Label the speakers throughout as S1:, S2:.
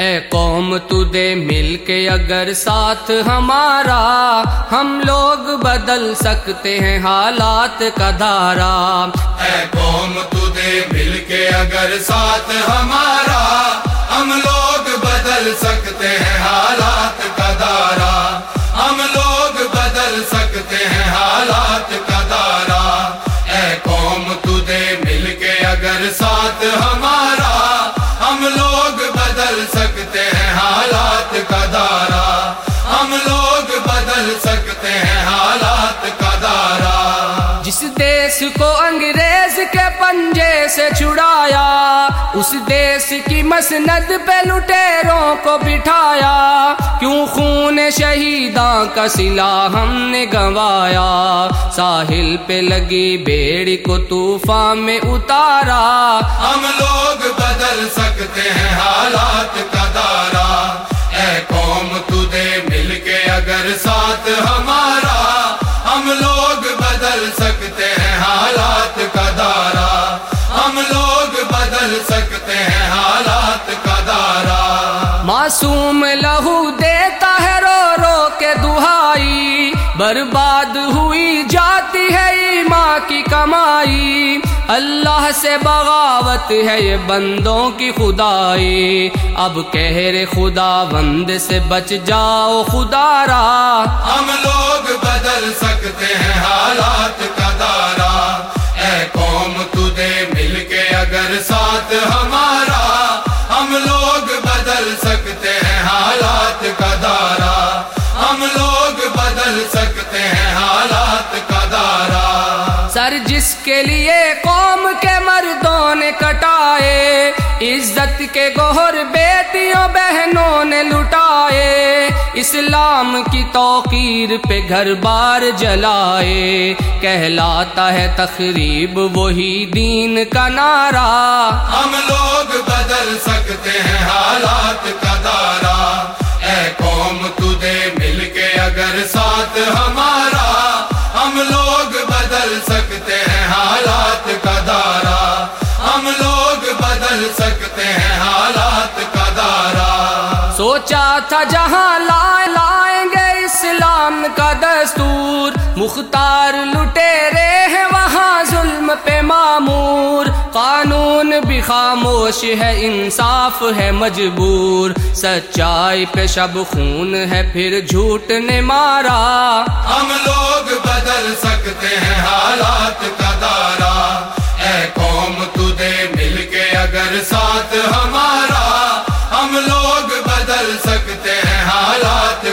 S1: اے قوم تو دے مل کے اگر ساتھ ہمارا، ہم لوگ بدل سکتے ہیں حالات کا دھارا۔
S2: اے قوم تو دے مل کے اگر ساتھ ہمارا، ہم لوگ بدل سکتے ہیں حالات
S1: سے چھڑایا، اس دیس کی مسند پہ لٹیروں کو بٹھایا۔ کیوں خون شہیداں کا سلا ہم نے گنوایا؟ ساحل پہ لگی بیڑی کو طوفان میں اتارا۔
S2: ہم لوگ بدل سکتے ہیں حالات کا دارا۔ اے قوم تجھے مل کے اگر ساتھ ہمارا۔
S1: معصوم لہو دیتا ہے رو رو کے دہائی، برباد ہوئی جاتی ہے ایماں کی کمائی۔ اللہ سے بغاوت ہے یہ بندوں کی خدائی۔ اب کہہ خدا بند سے بچ جاؤ خدا را۔
S2: ہم لوگ بدل سکتے ہیں حالات کا دارا۔ اے قوم تجھے مل کے اگر ساتھ
S1: جس کے لیے قوم کے مردوں نے کٹائے، عزت کے گوہر بیٹیوں، بہنوں نے لٹائے، اسلام کی توقیر پہ گھر بار جلائے۔ کہلاتا ہے تقریب، وہی دین کا نعرہ۔
S2: ہم لوگ بدل سکتے
S1: تھا جہاں لائے لائیں گے اسلام کا دستور۔ مختار لٹیرے ہیں وہاں ظلم پہ معمور۔ قانون بھی خاموش ہے، انصاف ہے مجبور۔ سچائی پہ شب خون ہے، پھر جھوٹ نے مارا۔
S2: ہم لوگ بدل سکتے ہیں حالات کا دارا۔ اے قوم، تجھے مل کے اگر ساتھ ہمارا ہم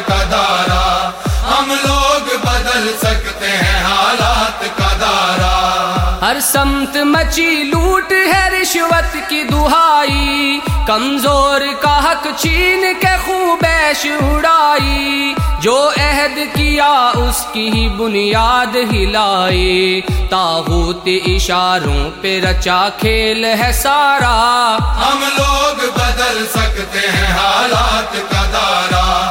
S2: کا دارا ہم لوگ بدل سکتے ہیں حالات کا دارا۔
S1: ہر سمت مچی لوٹ ہے رشوت کی دہائی کمزور کا حق چھین کے خوبیش اڑائی۔ جو عہد کیا اس کی ہی بنیاد ہلائی۔ تاغوت اشاروں پہ رچا کھیل ہے سارا۔
S2: ہم لوگ بدل سکتے ہیں حالات کا دارا۔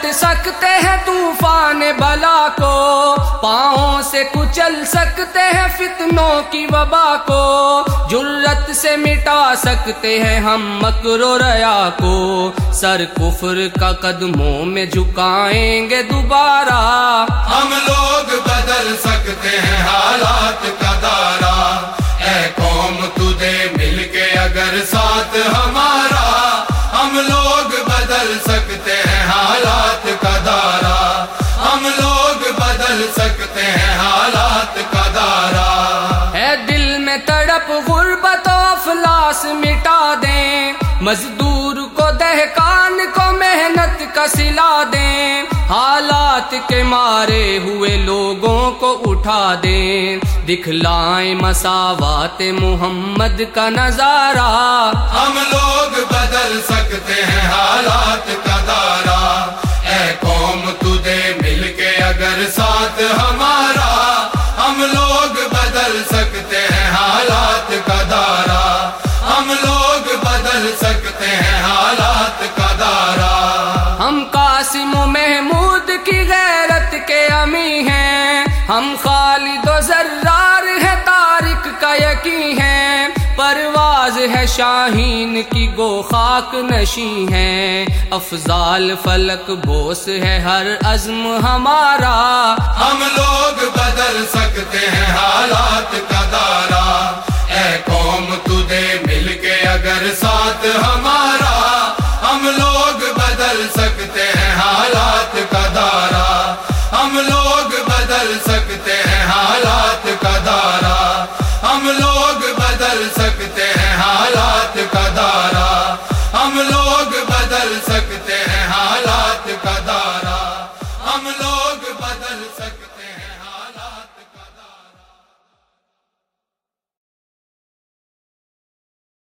S1: پلٹ سکتے ہیں طوفان بلا کو، پاؤں سے کچل سکتے ہیں فتنوں کی وبا کو۔ جرت سے مٹا سکتے ہیں ہم مکر و ریا کو۔ سر کفر کا قدموں میں جھکائیں گے دوبارہ۔
S2: ہم
S1: مزدور کو دہکان کو محنت کا سلا دیں، حالات کے مارے ہوئے لوگوں کو اٹھا دیں۔ دکھلائیں مساوات محمد کا نظارہ۔
S2: ہم لوگ بدل سکتے ہیں حالات کا دارا۔ اے قوم تجھے مل کے اگر ساتھ ہمارا کی غیرت کے امی ہیں۔ ہم خالد و ذرار ہے تارک کا یقین ہے۔
S1: پرواز ہے شاہین کی گو خاک نشی ہے۔ افضال فلک بوس ہے ہر عزم ہمارا۔
S2: ہم لوگ بدل سکتے ہیں حالات کر سکتے ہیں۔